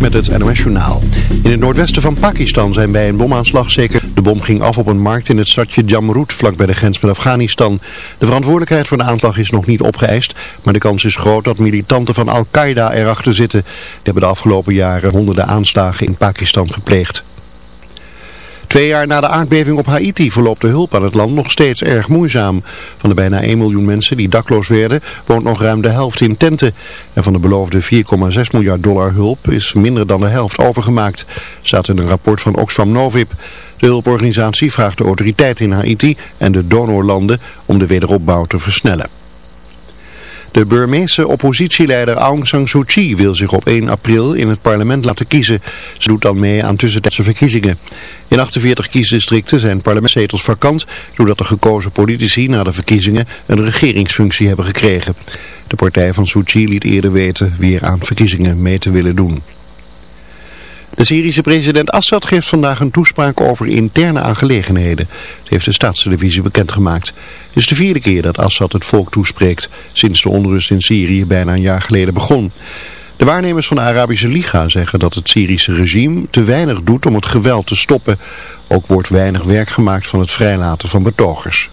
Met het NOS Journaal. In het noordwesten van Pakistan zijn bij een bomaanslag zeker... De bom ging af op een markt in het stadje Jamrud, vlak bij de grens met Afghanistan. De verantwoordelijkheid voor de aanslag is nog niet opgeëist... maar de kans is groot dat militanten van Al-Qaeda erachter zitten. Die hebben de afgelopen jaren honderden aanslagen in Pakistan gepleegd. Twee jaar na de aardbeving op Haiti verloopt de hulp aan het land nog steeds erg moeizaam. Van de bijna 1 miljoen mensen die dakloos werden, woont nog ruim de helft in tenten. En van de beloofde 4,6 miljard dollar hulp is minder dan de helft overgemaakt, staat in een rapport van Oxfam Novib. De hulporganisatie vraagt de autoriteiten in Haiti en de donorlanden om de wederopbouw te versnellen. De Burmeese oppositieleider Aung San Suu Kyi wil zich op 1 april in het parlement laten kiezen. Ze doet dan mee aan tussentijdse verkiezingen. In 48 kiesdistricten zijn parlementszetels vakant doordat de gekozen politici na de verkiezingen een regeringsfunctie hebben gekregen. De partij van Suu Kyi liet eerder weten weer aan verkiezingen mee te willen doen. De Syrische president Assad geeft vandaag een toespraak over interne aangelegenheden. Dat heeft de staatstelevisie bekendgemaakt. Het is de vierde keer dat Assad het volk toespreekt, sinds de onrust in Syrië bijna een jaar geleden begon. De waarnemers van de Arabische Liga zeggen dat het Syrische regime te weinig doet om het geweld te stoppen. Ook wordt weinig werk gemaakt van het vrijlaten van betogers.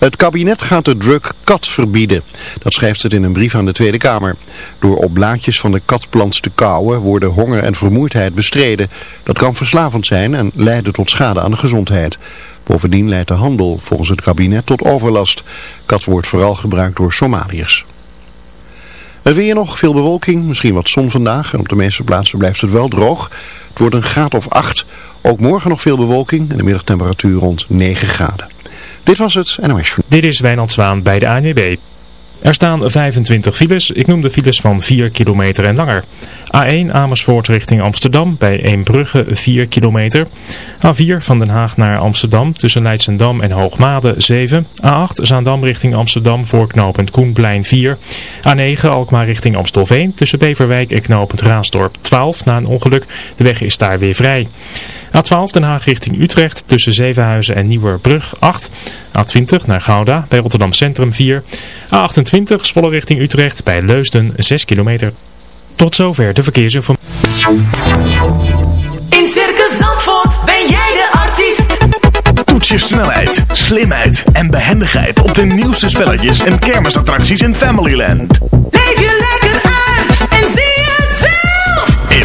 Het kabinet gaat de drug kat verbieden. Dat schrijft het in een brief aan de Tweede Kamer. Door op blaadjes van de katplant te kauwen worden honger en vermoeidheid bestreden. Dat kan verslavend zijn en leiden tot schade aan de gezondheid. Bovendien leidt de handel volgens het kabinet tot overlast. Kat wordt vooral gebruikt door Somaliërs. Er weer nog veel bewolking, misschien wat zon vandaag. En op de meeste plaatsen blijft het wel droog. Het wordt een graad of 8. Ook morgen nog veel bewolking en de middagtemperatuur rond 9 graden. Dit was het NOS. Dit is Wijnand Zwaan bij de ANWB. Er staan 25 files. Ik noem de files van 4 kilometer en langer. A1 Amersfoort richting Amsterdam bij Eembrugge 4 kilometer. A4 van Den Haag naar Amsterdam tussen Leidsendam en Hoogmade 7. A8 Zaandam richting Amsterdam voor knooppunt Koenplein 4. A9 Alkmaar richting Amstelveen tussen Beverwijk en knooppunt Raasdorp 12 na een ongeluk. De weg is daar weer vrij. A12 Den Haag richting Utrecht tussen Zevenhuizen en Nieuwerbrug 8. A20 naar Gouda bij Rotterdam Centrum 4. A28 Zwolle richting Utrecht bij Leusden 6 kilometer. Tot zover de verkeersinformatie. In Circus Zandvoort ben jij de artiest. Toets je snelheid, slimheid en behendigheid op de nieuwste spelletjes en kermisattracties in Familyland. Leef je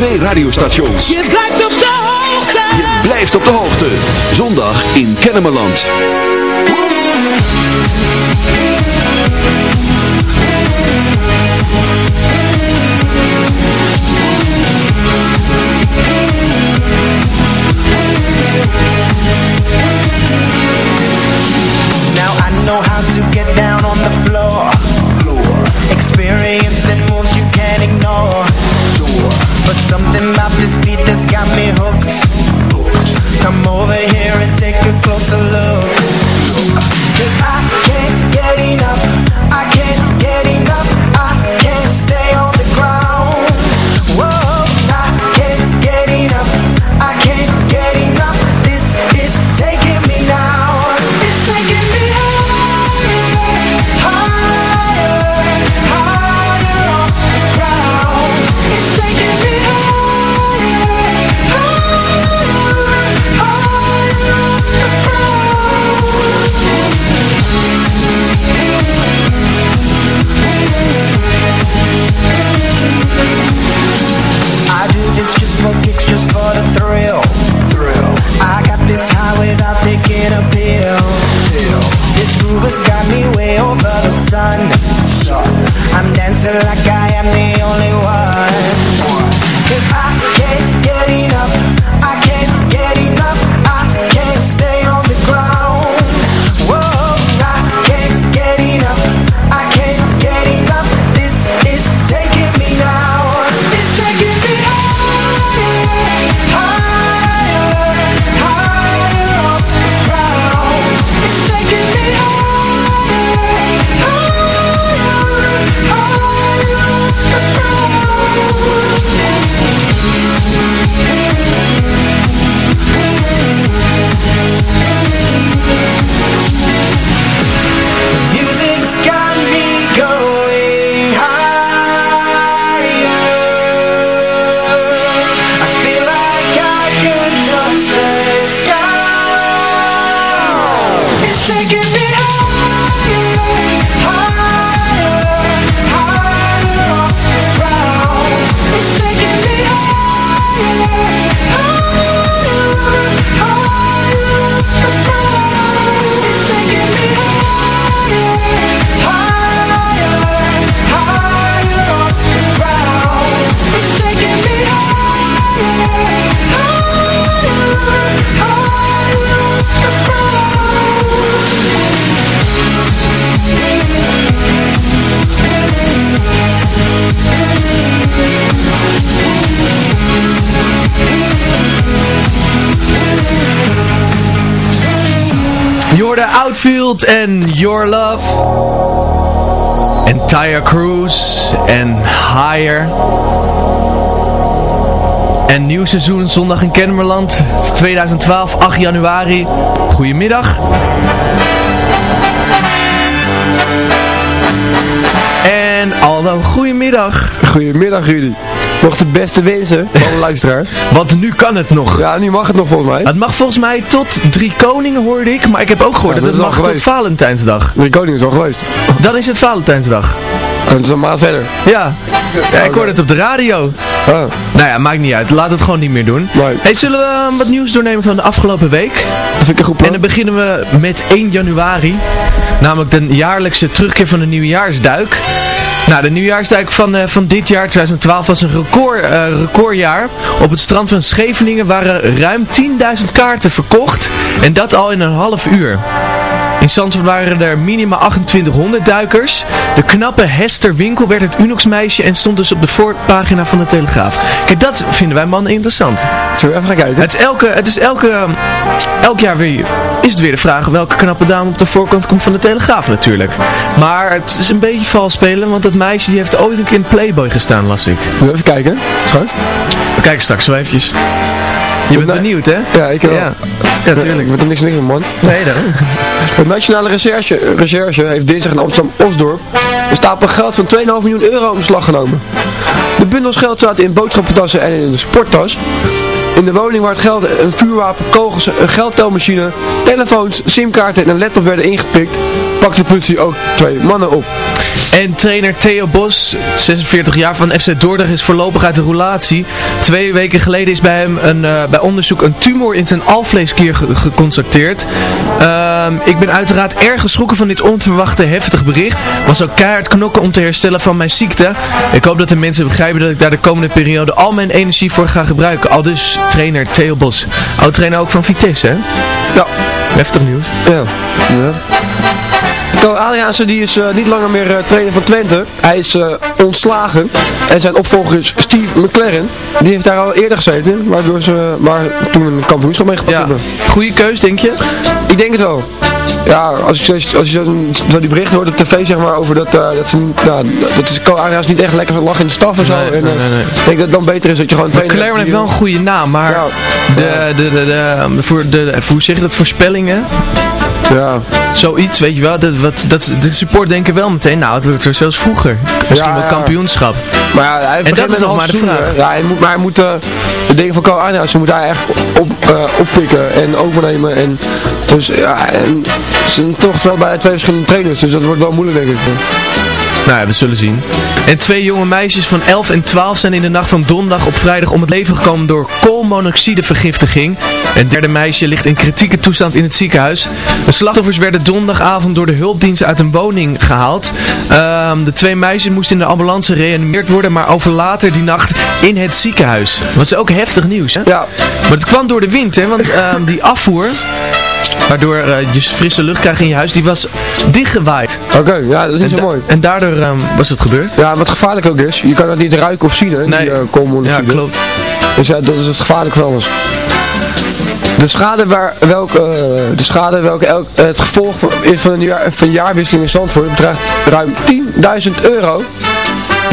Twee radiostations. Je blijft op de hoogte. Je blijft op de hoogte. Zondag in Kennemerland. Now I know how to get down But something about this beat that's got me hooked. Come over here and take a closer look. 'Cause I can't get enough. Got me way over the sun. So I'm dancing like I Outfield en Your Love. En Tire Cruise en Higher. En nieuw seizoen zondag in Kennemerland. Het is 2012, 8 januari. Goedemiddag. En Aldo, goedemiddag. Goedemiddag jullie. Nog de beste wensen van de luisteraars. Want nu kan het nog. Ja, nu mag het nog volgens mij. Het mag volgens mij tot drie koningen hoorde ik, maar ik heb ook gehoord Ja, dat, dat het mag tot. Valentijnsdag. De koning is al geweest. Dan is het Valentijnsdag. En het is een maand verder. Ja, ja ik hoorde het op de radio. Oh, Nou ja, maakt niet uit. Laat het gewoon niet meer doen. Nee. Hey, zullen we eh, wat nieuws doornemen van de afgelopen week? dat vind ik een goed En plan. dan beginnen we met 1 januari. Namelijk de jaarlijkse terugkeer van de nieuwjaarsduik. Nou, de nieuwjaarsduik van, eh, van dit jaar, 2012, was een record, eh, recordjaar. Op het strand van Scheveningen waren ruim 10.000 kaarten verkocht. En dat al in een half uur. In Zandvoort waren er minimaal 2800 duikers. De knappe Hester Winkel werd het Unox-meisje en stond dus op de voorpagina van de Telegraaf. Kijk, dat vinden wij mannen interessant. Zullen we even gaan kijken? Het is elke, het is elke, elk jaar weer, is het weer de vraag welke knappe dame op de voorkant komt van de Telegraaf natuurlijk. Maar het is een beetje vals spelen, want dat meisje die heeft ooit een keer in Playboy gestaan, las ik. Zullen we even kijken? Straks? We kijken straks eventjes. Je bent benieuwd, hè? Ja, ik wel. Ja, ja Ik tuurlijk. ben er niks niks man. Nee, dan. Het Nationale Recherche, Recherche heeft dinsdag in Amsterdam-Osdorp een stapel geld van 2,5 miljoen euro in beslag genomen. De bundels geld zaten in boodschappentassen en in de sporttas. In de woning waar het geld, een vuurwapen, kogels, een geldtelmachine, telefoons, simkaarten en een laptop werden ingepikt, pakte de politie ook twee mannen op. En trainer Theo Bos, 46 jaar van FC Dordrecht, is voorlopig uit de roulatie. Twee weken geleden is bij hem een, eh, bij onderzoek een tumor in zijn alvleeskier ge- geconstateerd. Ehm, ik ben uiteraard erg geschrokken van dit onverwachte heftig bericht. Was ook keihard knokken om te herstellen van mijn ziekte. Ik hoop dat de mensen begrijpen dat ik daar de komende periode al mijn energie voor ga gebruiken. Al dus trainer Theo Bos. Oud-trainer ook van Vitesse, hè? Ja. Heftig nieuws. Ja. ja. Adriaanse die is eh, niet langer meer eh, trainer van Twente. Hij is eh, ontslagen. En zijn opvolger is Steve McLaren. Die heeft daar al eerder gezeten. Waardoor ze waar toen een kampioenschap mee gepakt Ja. hebben. Goeie keus, denk je? Ik denk het wel. Ja, als, ik, zo- als je zo, die berichten hoort op tv zeg maar over dat, dat ze niet, nou, dat is Adriaans niet echt lekker lag in de staf en zo. Nee, en, nee. Ik denk dat het dan beter is dat je gewoon trainer Claremont heeft wel een goede naam, maar Ja. de, de, de, de, voor de, hoe zeg je dat, voorspellingen, Ja. zoiets, weet je wel, dat, wat, dat, de support denken wel meteen, nou het wordt weer zoals vroeger, misschien Ja, wel kampioenschap. Maar ja, hij En dat is nog maar de vraag. hè. Ja, hij moet, maar hij moet eh, de dingen van Ko Adriaans moet hij echt op, eh, oppikken en overnemen. En, dus ja, en ze zijn toch wel bij twee verschillende trainers, dus dat wordt wel moeilijk denk ik. Nou ja, we zullen zien. En twee jonge meisjes van 11 en 12 zijn in de nacht van donderdag op vrijdag om het leven gekomen door koolmonoxidevergiftiging. Een derde meisje ligt in kritieke toestand in het ziekenhuis. De slachtoffers werden donderdagavond door de hulpdienst uit een woning gehaald. Ehm, de twee meisjes moesten in de ambulance gereanimeerd worden, maar over later die nacht in het ziekenhuis. Dat is ook heftig nieuws, hè? Ja, Maar het kwam door de wind, hè? Want ehm, die afvoer, waardoor eh, je frisse lucht krijgt in je huis, die was dichtgewaaid. oké, ja, dat is niet En, zo mooi. en daardoor ehm, was het gebeurd. Ja, wat gevaarlijk ook is, je kan dat niet ruiken of zien, hè, Nee. die uh, Ja, koolmonoxide. klopt. Dus ja, dat is het gevaarlijk van alles. De schade, waar, welke, eh, de schade welke elk, het gevolg van, is van een, jaar, van jaarwisseling in Zandvoort bedraagt ruim 10.000 euro.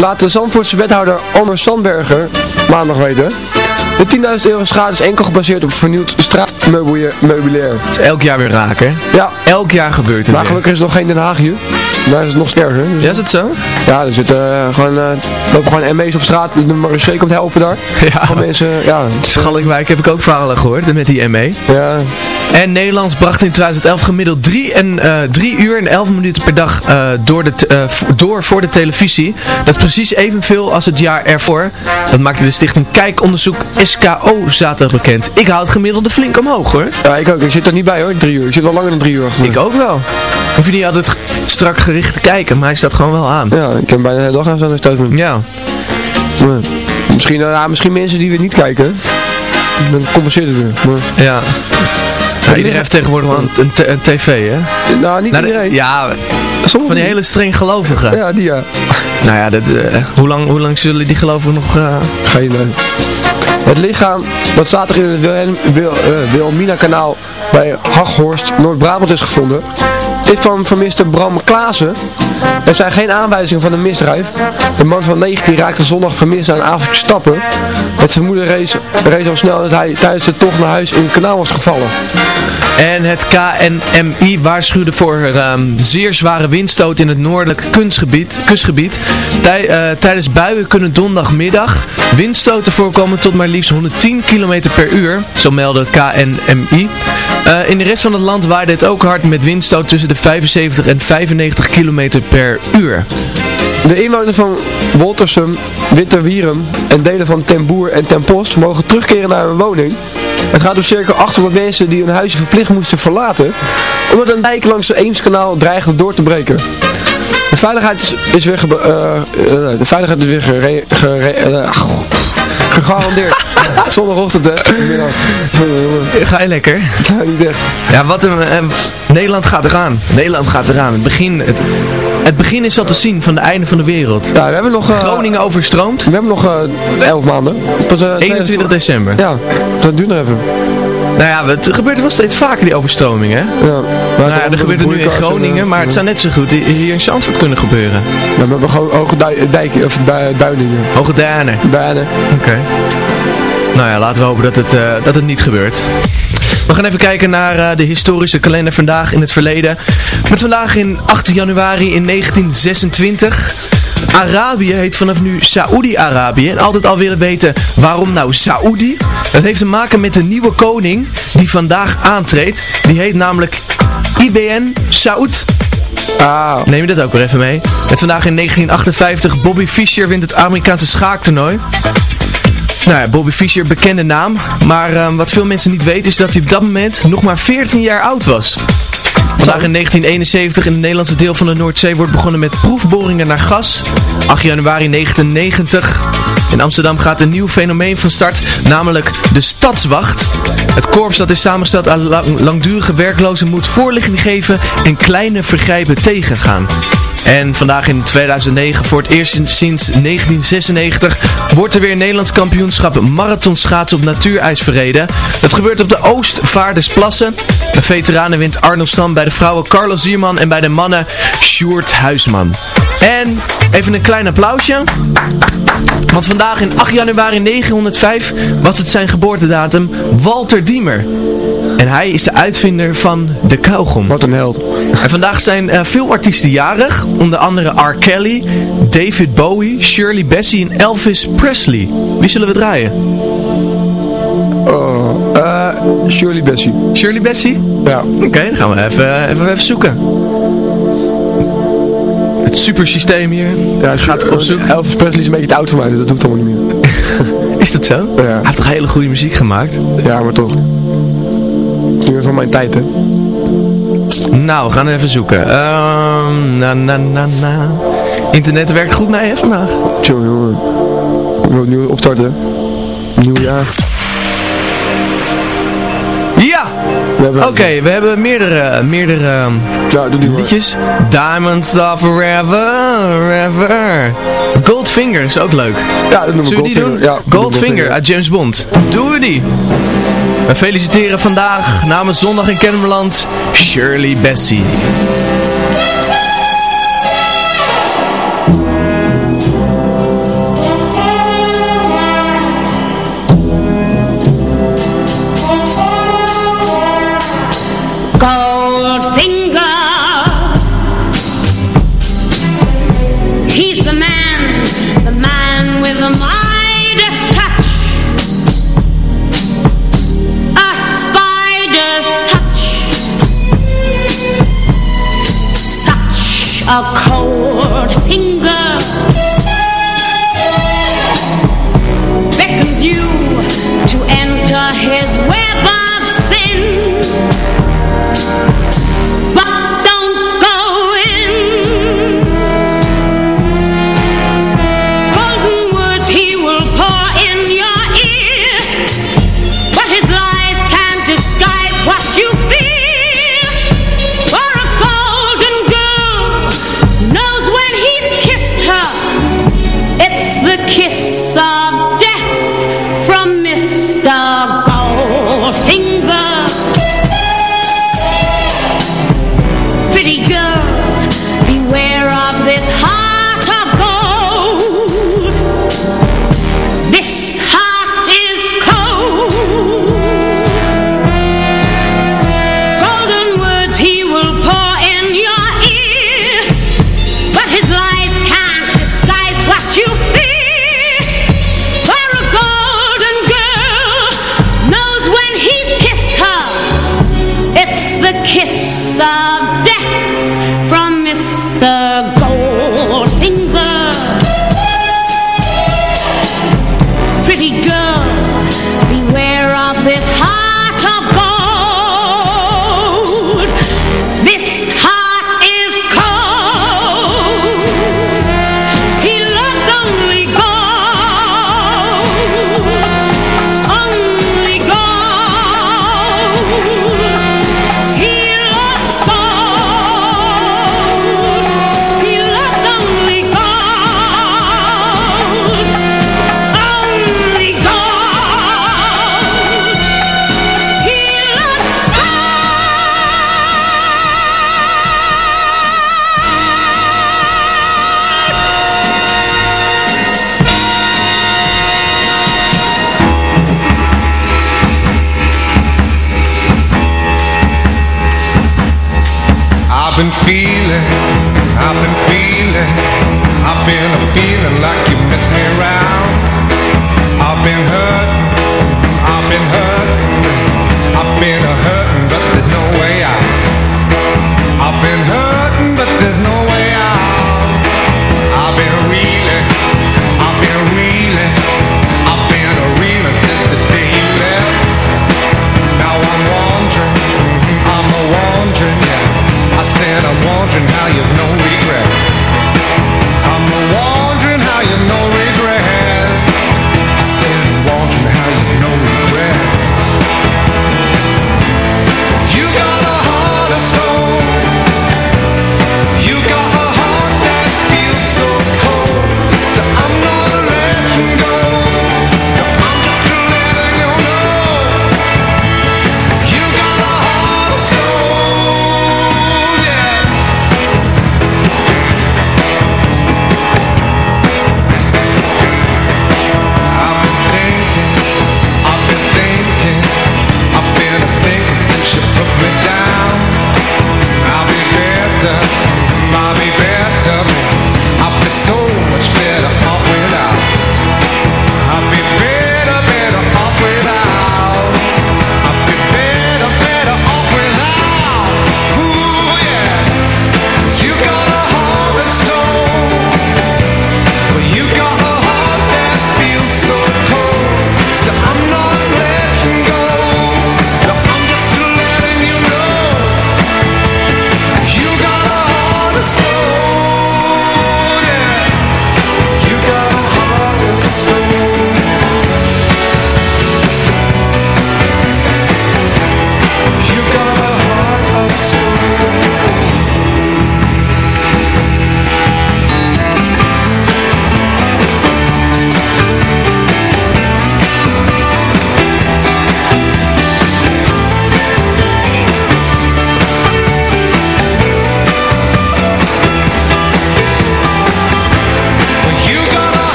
Laat de Zandvoortse wethouder Anders Sandberger maandag weten. De 10.000 euro schade is enkel gebaseerd op vernieuwd straatmeubilair. Het is elk jaar weer raken, hè? Ja, Elk jaar gebeurt het maar gelukkig is er nog geen Den Haag hier. Daar is het nog sterker. Dus Ja, is het zo? ja, er zitten eh, gewoon, eh, lopen gewoon ME's op straat. De Marseille komt helpen daar. Ja. Gewoon mensen, ja. Schalkwijk heb ik ook verhalen gehoord met die ME. Ja, En Nederlands bracht in 2011 gemiddeld 3 en, eh 3 uur en 11 minuten per dag door, de door voor de televisie. Dat is precies evenveel als het jaar ervoor. Dat maakte de stichting Kijkonderzoek SKO zaterdag bekend. Ik hou het gemiddelde flink omhoog hoor. Ja, ik ook. Ik zit er niet bij hoor, drie uur. Ik zit wel langer dan drie uur achter. Ik ook wel. Hoef je niet altijd strak gericht te kijken, maar hij staat gewoon wel aan. Ja, ik heb bijna de hele dag aan staan thuis. Ja. Maar Misschien, eh, ja, misschien mensen die weer niet kijken. Dan compenseert het weer. Maar, Ja. Ja, iedereen heeft tegenwoordig wel een, een, tv, hè? nou, niet Nou, de- iedereen. ja, Sommigen van die hele streng gelovigen. Ja, die ja. Nou ja, dat, eh, hoe, lang, hoe lang zullen die gelovigen nog... eh, Geen idee. Het lichaam dat zaterdag in het eh, Wilhelmina-kanaal bij Haghorst, Noord-Brabant is gevonden, is van vermiste Bram Klaassen. Er zijn geen aanwijzingen van een misdrijf. De man van 19 raakte zondag vermist na een avondje stappen. Het vermoeden rees, rees al snel dat hij tijdens de tocht naar huis in het kanaal was gevallen. En het KNMI waarschuwde voor ehm, zeer zware windstoot in het noordelijk kunstgebied, kustgebied. Eh, tijdens buien kunnen donderdagmiddag windstoten voorkomen tot maar liefst 110 km per uur, zo meldde het KNMI. Eh, in de rest van het land waaide het ook hard met windstoot tussen de 75 en 95 km per uur. De inwoners van Woltersum, Winterwierum en delen van Ten Boer en Ten Post mogen terugkeren naar hun woning. Het gaat om circa 800 mensen die hun huizen verplicht moesten verlaten, omdat een dijk langs het Eemskanaal dreigde door te breken. De veiligheid is, weer, eh, eh, de veiligheid is weer gere, gere- eh, gegarandeerd. Zondagochtend hè. Ga je lekker? Ja, niet echt. Ja, wat een, Nederland gaat eraan. Nederland gaat eraan. Het begin, het, het begin is al te zien van de einde van de wereld. Ja, we hebben nog... eh, Groningen overstroomt. We hebben nog eh 11 maanden. Pas, eh, 21 december. Ja, dat duurt nog even. Nou ja, het gebeurt wel steeds vaker die overstroming, hè? Ja, Nou ja, er gebeurt het nu in Groningen, maar het zou net zo goed hi- hier in Zandvoort kunnen gebeuren. Ja, we hebben gewoon hoge dijken, of du- duinen. Hoge Duinen. Duinen. Oké. Nou ja, laten we hopen dat het, eh, dat het niet gebeurt. We gaan even kijken naar eh, de historische kalender vandaag in het verleden. Met vandaag in 8 januari in 1926. Arabië heet vanaf nu Saoedi-Arabië. En altijd al willen weten waarom nou Saoedi? Dat heeft te maken met de nieuwe koning die vandaag aantreedt. Die heet namelijk IBN Saud Ah, Neem je dat ook weer even mee. Met vandaag in 1958 Bobby Fischer wint het Amerikaanse schaaktoernooi. Nou ja, Bobby Fischer, bekende naam. Maar ehm, wat veel mensen niet weten is dat hij op dat moment nog maar 14 jaar oud was. Vandaag in 1971 in het Nederlandse deel van de Noordzee wordt begonnen met proefboringen naar gas. 8 januari 1990. In Amsterdam gaat een nieuw fenomeen van start, namelijk de Stadswacht. Het korps dat is samengesteld lang- langdurige werklozen moet voorlichting geven en kleine vergrijpen tegengaan. En vandaag in 2009, voor het eerst sinds 1996, wordt er weer Nederlands kampioenschap marathonschaatsen op natuurijs verreden. Dat gebeurt op de Oostvaardersplassen. De veteranen wint Arnold Stam bij de vrouwen Carlos Zierman en bij de mannen Sjoerd Huisman. En even een klein applausje. Want vandaag in 8 januari 905 was het zijn geboortedatum Walter Diemer. En hij is de uitvinder van de kauwgom. wat een held. En vandaag zijn eh, veel artiesten jarig, onder andere R. Kelly, David Bowie, Shirley Bassey en Elvis Presley. Wie zullen we draaien? Oh, eh, Shirley Bassey. Shirley Bassey? Ja. Oké, dan gaan we even, even, even zoeken. Het supersysteem hier. ja Gaat op zoek. Elvis Presley is een beetje te oud voor mij, dus dat hoeft allemaal niet meer. Is dat zo? Ja. Hij heeft toch hele goede muziek gemaakt? Ja, maar toch. Meer van mijn tijd, hè. Nou, we gaan even zoeken. Ehm, na na na na. Internet werkt goed mee hè, vandaag. Tjoh, jongen. Wil opnieuw opstarten. Nieuw jaar. Ja! We. Oké, we hebben meerdere, meerdere ehm, Nou, doe die liedjes. Diamonds of Forever, forever. Goldfinger is ook leuk. Ja, dat noemen we Zullen we die doen? Goldfinger. Ja, Goldfinger uit James Bond. Doen we die. We feliciteren vandaag namens Zondag in Kennemerland Shirley Bassey.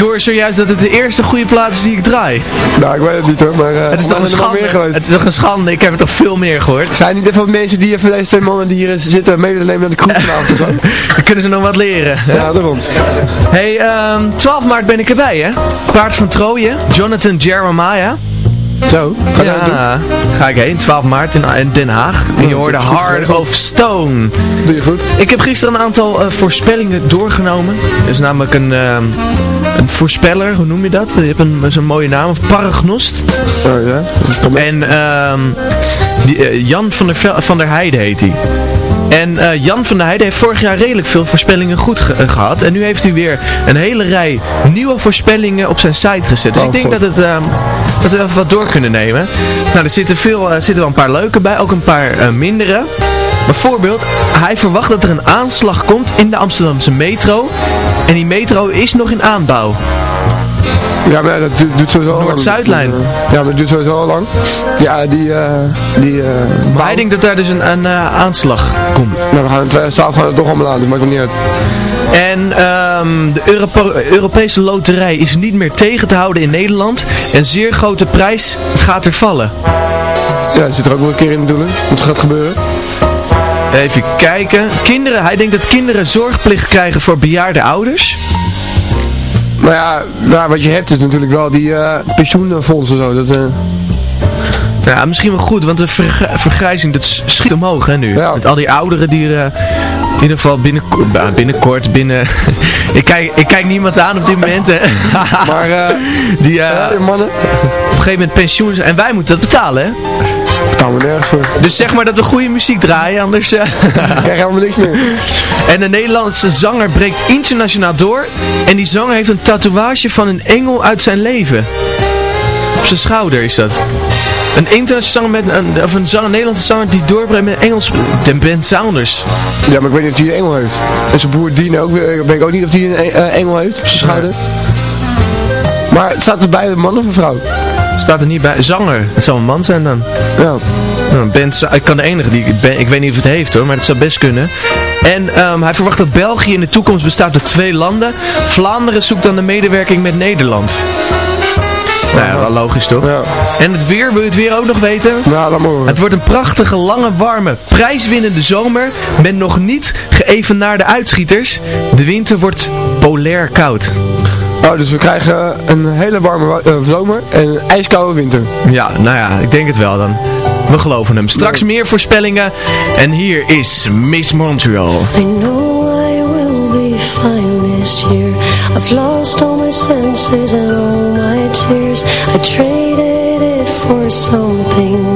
Hoor zojuist dat het de eerste goede plaat is die ik draai. Nou, ik weet het niet hoor, maar uh, het is toch een nog schande. meer geweest. Het is toch een schande. Ik heb er toch veel meer gehoord. Zijn niet even mensen die even deze twee mannen die hier zitten mee nemen naar de kroeg vanavond? Dan kunnen ze nog wat leren. Ja, daarom. Hey, ehm 12 maart ben ik erbij hè. Paard van Troje, Jonathan Jeremiah. Zo, ga doen? Ja, ga ik heen. 12 maart in, in Den Haag. En je hoorde Heart of Stone. Doe je goed. Ik heb gisteren een aantal eh, voorspellingen doorgenomen. Er is namelijk een, ehm, een voorspeller, hoe noem je dat? Je hebt een, zo'n mooie naam, paragnost. Oh ja. En ehm, die, eh, Jan van der, Vel- van der Heijden heet hij. En eh, Jan van der Heijden heeft vorig jaar redelijk veel voorspellingen goed ge- eh, gehad. En nu heeft hij weer een hele rij nieuwe voorspellingen op zijn site gezet. Dus Oh, ik denk God. dat, het, ehm, dat we even wat door kunnen nemen. Nou, er zitten, veel, eh, zitten wel een paar leuke bij, ook een paar mindere. Bijvoorbeeld, hij verwacht dat er een aanslag komt in de Amsterdamse metro. En die metro is nog in aanbouw. Ja, maar dat duurt sowieso al lang. Noord-Zuidlijn. Ja, maar dat duurt sowieso al lang. Ja, die, eh die, eh Maar hij denkt dat daar dus een, een eh, aanslag komt. nou, we gaan het 2012 gaan we het toch allemaal aan, dus maakt het niet uit. En ehm, de Europese loterij is niet meer tegen te houden in Nederland. Een zeer grote prijs gaat er vallen. Ja, dat zit er ook wel een keer in de bedoeling, wat er gaat gebeuren. Even kijken. Kinderen, hij denkt dat kinderen zorgplicht krijgen voor bejaarde ouders. Maar ja, ja, wat je hebt is natuurlijk wel die eh pensioenfondsen zo. Dat, eh, Ja, misschien wel goed, want de verg- vergrijzing dat schiet omhoog hè, nu. Ja. Met al die ouderen die er eh, in ieder geval binnenkort, bah, binnenkort binnen... ik, kijk, ik kijk niemand aan op dit moment. Hè. maar die ja, die mannen, op een gegeven moment pensioen zijn. En wij moeten dat betalen hè. We nergens voor. Dus zeg maar dat we goede muziek draaien, anders... Ik krijg helemaal niks meer. En de Nederlandse zanger breekt internationaal door. En die zanger heeft een tatoeage van een engel uit zijn leven. Op zijn schouder is dat. Een internationale zanger met een, of een, zanger, een Nederlandse zanger die doorbreekt met Engels. De Ben Saunders. Ja, maar ik weet niet of hij een engel heeft. En zijn broer Dien ook, weer- weet ik ook niet of hij een engel heeft op zijn schouder. Maar het staat er bij een man of een vrouw? Staat er niet bij. Zanger. Het zou een man zijn dan. Ja. Nou, ik kan de enige die ik ben. Ik weet niet of het heeft hoor, maar het zou best kunnen. En ehm, hij verwacht dat België in de toekomst bestaat uit twee landen. Vlaanderen zoekt dan de medewerking met Nederland. Nou ja, wel logisch toch? Ja. En het weer, wil je het weer ook nog weten? Nou, laat maar horen. Het wordt een prachtige, lange, warme, prijswinnende zomer met nog niet geëvenaarde uitschieters. De winter wordt polair koud. Oh, dus we krijgen een hele warme wa- eh, zomer en een ijskoude winter. Ja, nou ja, ik denk het wel dan. We geloven hem. Straks meer voorspellingen. En hier is Miss Montreal. I know I will be fine this year. I've lost all my senses and all my tears. I traded it for something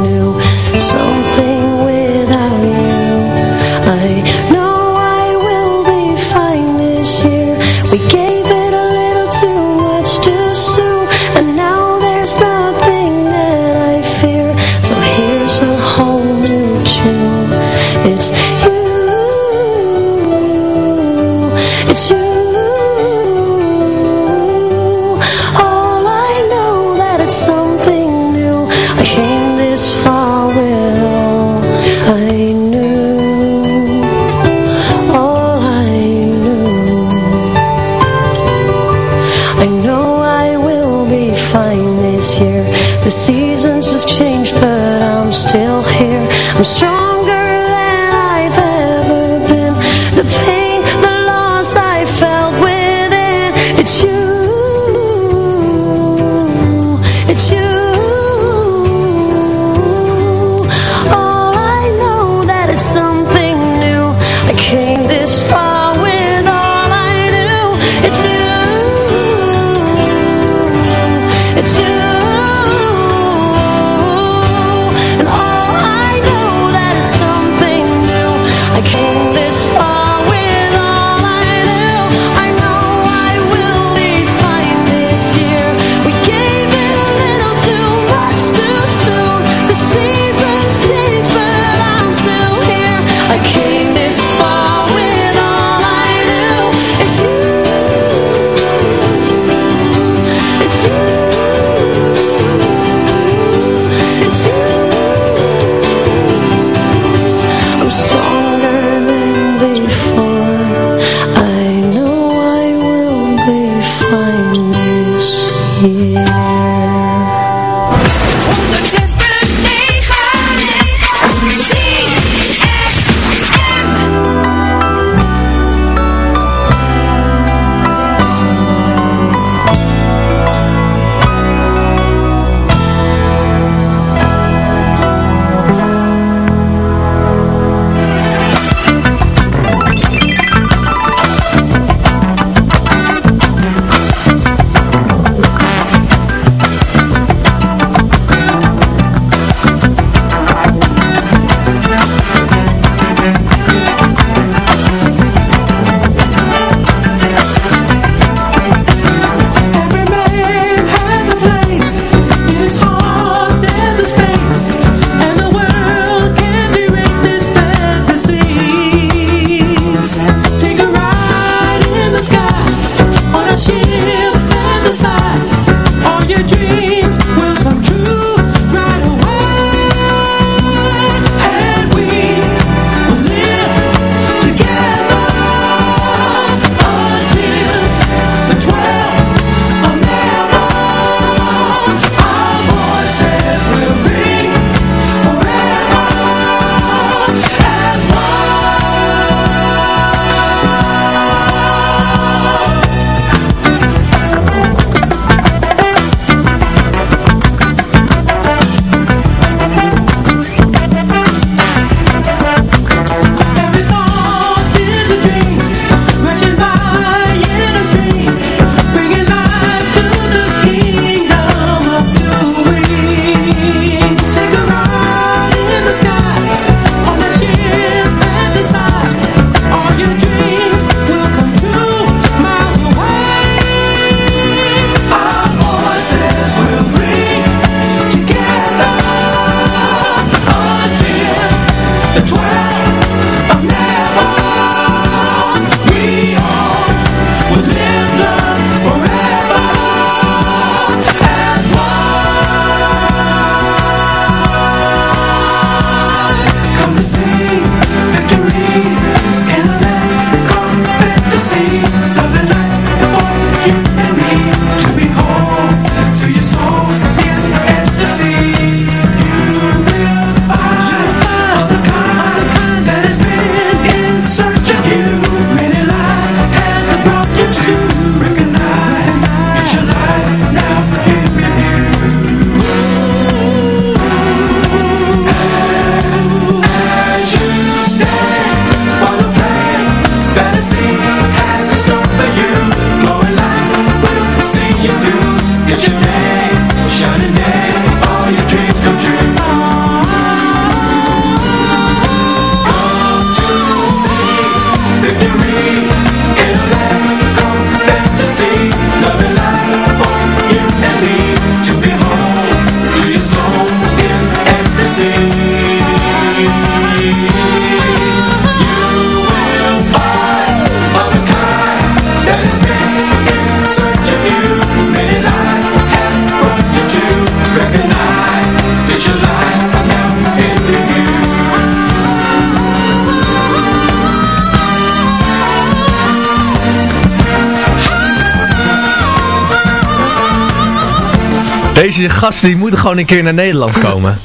deze gasten die moeten gewoon een keer naar Nederland komen.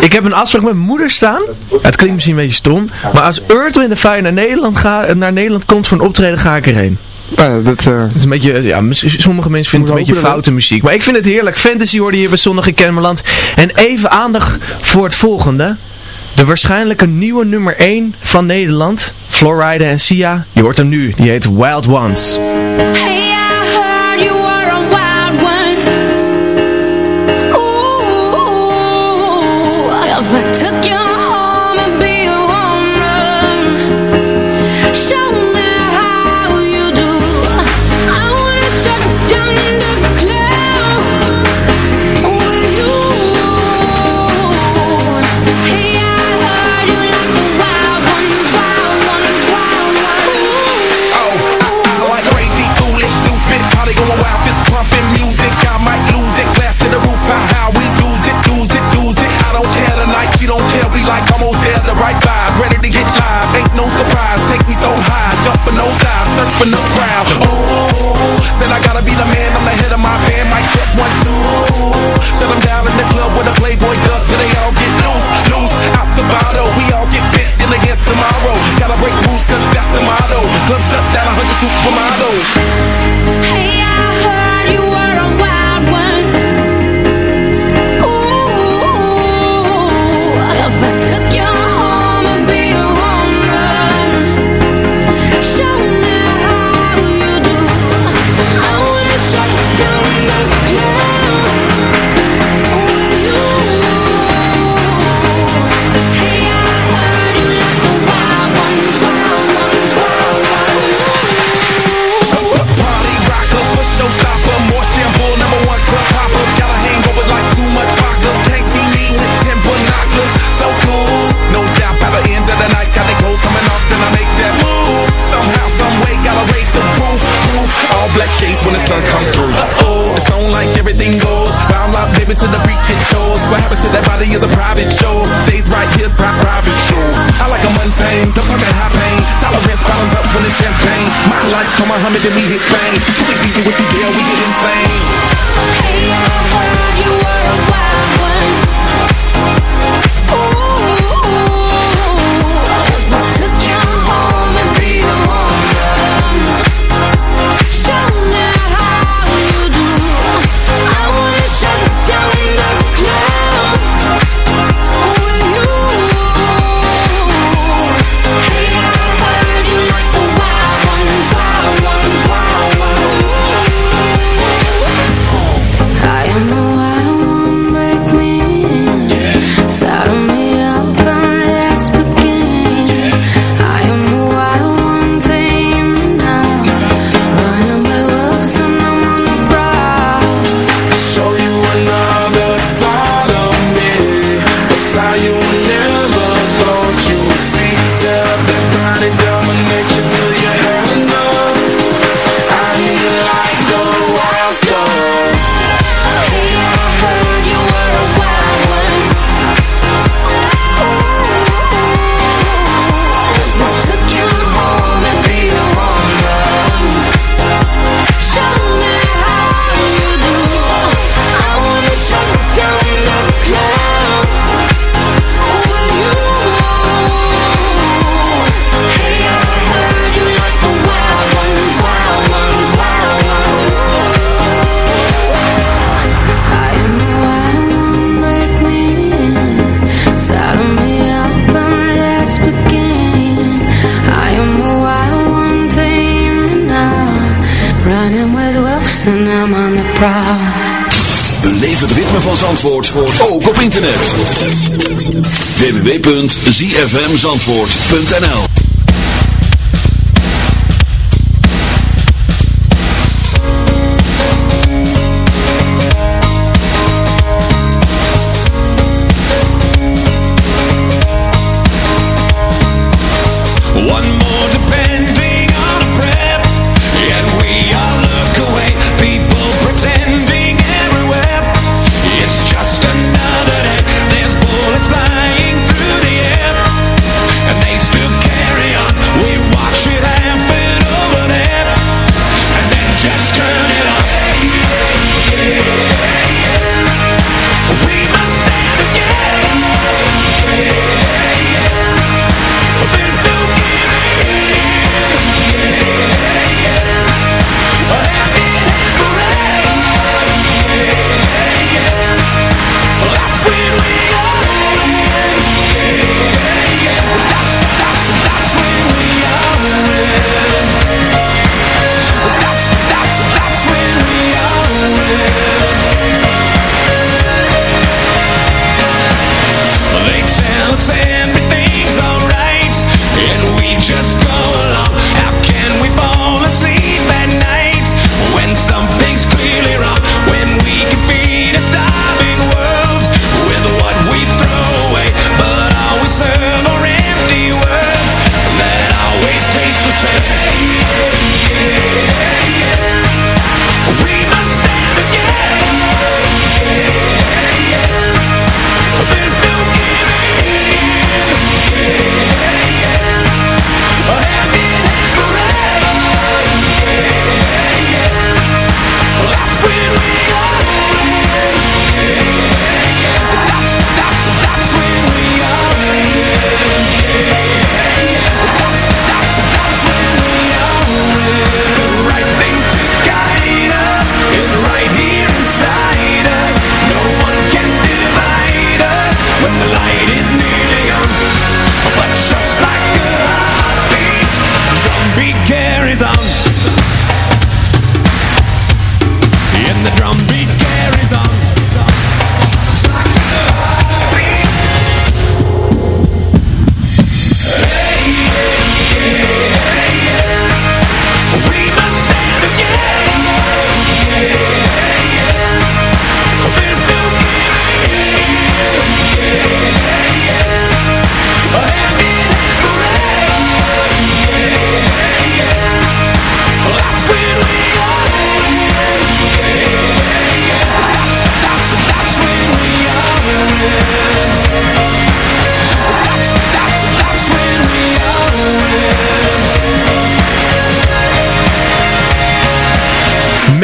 ik heb een afspraak met moeder staan. Het klinkt misschien een beetje stom. Maar als Earthwind en the Fire naar Nederland, ga, naar Nederland komt voor een optreden, ga ik erheen. Dat, eh, is een beetje, ja, sommige mensen vinden het een beetje foute muziek. Maar ik vind het heerlijk. Fantasy hoorde hier bij Zondag in En even aandacht voor het volgende. De waarschijnlijke nieuwe nummer 1 van Nederland. Florida en Sia. Je hoort hem nu. Die heet Wild Ones. so high, jumping no dives, surfing the crowd. Ooh, said I gotta be the man, I'm the head of my band. my check one two. Shut them down in the club with a Playboy does, so they all get loose, loose out the bottle. We all get fit in again tomorrow. Gotta break rules 'cause that's the motto. Club shut down, a hundred supermodels. Hey, I heard. till me. hit www.zfmzandvoort.nl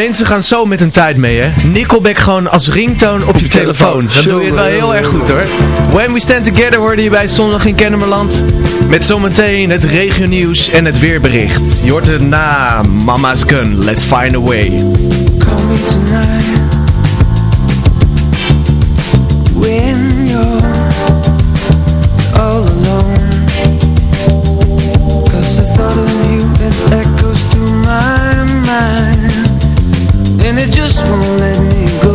Mensen gaan zo met hun tijd mee, hè. Nickelback gewoon als ringtoon op, je telefoon. Dat doe je het wel heel erg goed, hoor. When We Stand Together hoorde je bij Zondag in Kennemerland. Met zometeen het regionieuws en het weerbericht. Je hoort het na Mama's Gun, Let's Find a Way. Call me tonight and it just won't let me go.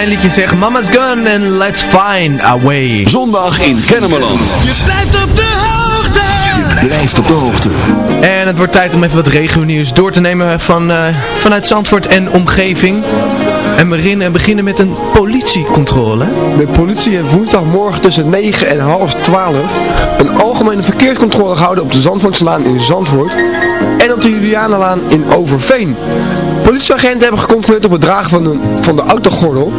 Fijn liedje zeg. Mama's Gun en Let's Find a Way. Zondag in Kennemerland. Je blijft op de hoogte. Je blijft op de hoogte. En het wordt tijd om even wat regionieuws door te nemen van, eh, vanuit Zandvoort en omgeving. En we beginnen- beginnen met een politiecontrole. De politie heeft woensdagmorgen tussen 9 en half 12 een algemene verkeerscontrole gehouden op de Zandvoortslaan in Zandvoort en op de Julianenlaan in Overveen. Politieagenten hebben gecontroleerd op het dragen van de, van de autogordel,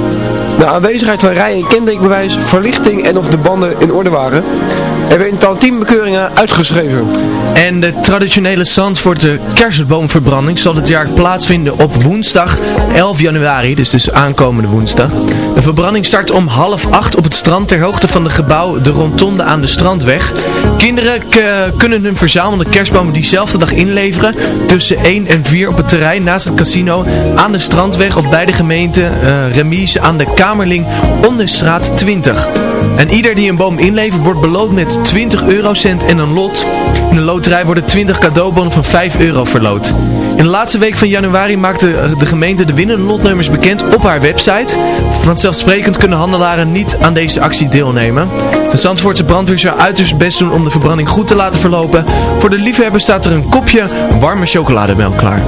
de aanwezigheid van rij- en kentekenbewijs, verlichting en of de banden in orde waren. Er werden totaal 10 bekeuringen uitgeschreven. En de traditionele Zandvoortse kerstboomverbranding zal dit jaar plaatsvinden op woensdag 11 januari, dus dus aankomende woensdag. De verbranding start om half acht op het strand ter hoogte van de gebouw De Rondonde aan de Strandweg. Kinderen kunnen hun verzamelde kerstbomen diezelfde dag inleveren tussen 1 en 4 op het terrein naast het casino aan de Strandweg of bij de gemeente eh, remise aan de Kamerling Onderstraat 20. En ieder die een boom inlevert wordt beloond met 20 eurocent en een lot. In de loterij worden 20 cadeaubonnen van 5 euro verloot. In de laatste week van januari maakte de gemeente de winnende lotnummers bekend op haar website. Vanzelfsprekend kunnen handelaren niet aan deze actie deelnemen. De Zandvoortse brandweer zou uiterst best doen om de verbranding goed te laten verlopen. Voor de liefhebber staat er een kopje warme chocolademelk klaar.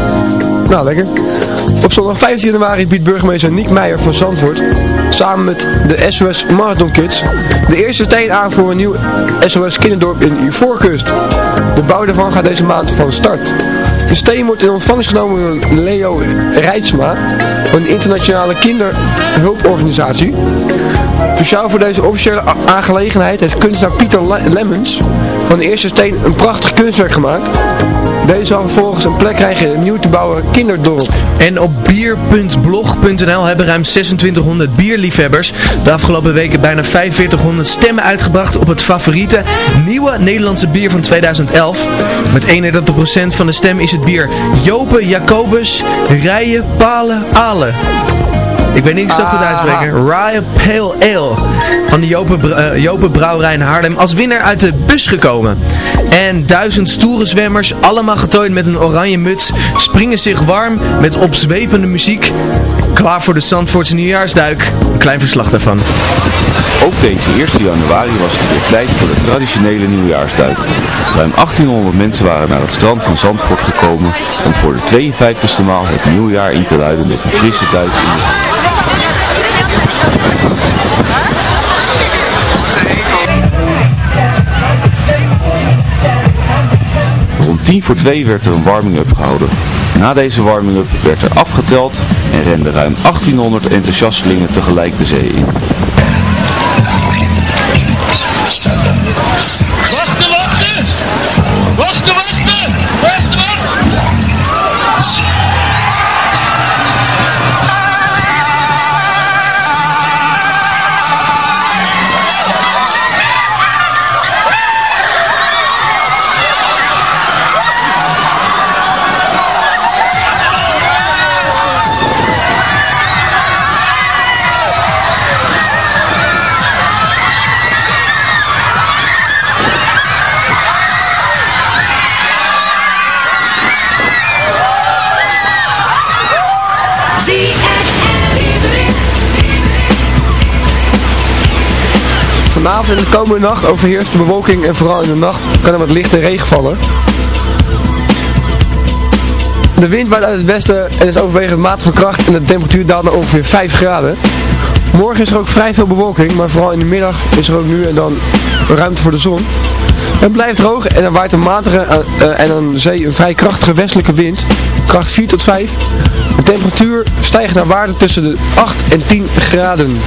Nou, lekker. Op zondag 15 januari biedt burgemeester Niek Meijer van Zandvoort samen met de SOS Marathon Kids de eerste steen aan voor een nieuw SOS kinderdorp in Ivoorkust. De bouw daarvan gaat deze maand van start. De steen wordt in ontvangst genomen door Leo Rijtsma van de internationale kinderhulporganisatie. Speciaal voor deze officiële aangelegenheid heeft kunstenaar Pieter Le- Lemmens van de eerste steen een prachtig kunstwerk gemaakt. Deze zal vervolgens een plek krijgen in een nieuw te bouwen kinderdorp. En op bier.blog.nl hebben ruim 2600 bierliefhebbers de afgelopen weken bijna 4500 stemmen uitgebracht op het favoriete nieuwe Nederlandse bier van 2011. Met 31% van de stem is het bier Jopen Jacobus Rijen Palen Ale. Ik weet niet of ik het goed uitspreken. Rye Pale Ale. Van de Jopen, eh, Jopen Brouwerij in Haarlem. Als winnaar uit de bus gekomen. En duizend stoere zwemmers, allemaal getooid met een oranje muts, springen zich warm met opzwepende muziek. Klaar voor de Zandvoortse nieuwjaarsduik. Een klein verslag daarvan. Ook deze 1 januari was het weer tijd voor de traditionele nieuwjaarsduik. Ruim 1800 mensen waren naar het strand van Zandvoort gekomen om voor de 52e maal het nieuwjaar in te luiden met een frisse duik in 10 voor 2 werd er een warming-up gehouden. Na deze warming-up werd er afgeteld en renden ruim 1800 enthousiastelingen tegelijk de zee in. En de komende nacht overheerst de bewolking en vooral in de nacht kan er wat lichte regen vallen. De wind waait uit het westen en is overwegend matig van kracht en de temperatuur daalt naar ongeveer 5 graden. Morgen is er ook vrij veel bewolking, maar vooral in de middag is er ook nu en dan ruimte voor de zon. Het blijft droog en er waait een matige eh, en aan zee een vrij krachtige westelijke wind, kracht 4 tot 5. De temperatuur stijgt naar waarde tussen de 8 en 10 graden.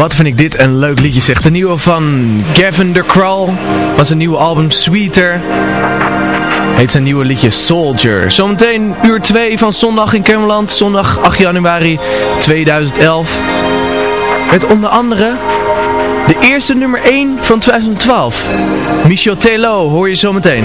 Wat vind ik dit een leuk liedje zegt. De nieuwe van Gavin de Kral was een nieuwe album Sweeter. Heet zijn nieuwe liedje Soldier. Zometeen uur 2 van zondag in Kermeland. Zondag 8 januari 2011. Met onder andere de eerste nummer 1 van 2012. Michel Telo hoor je zometeen.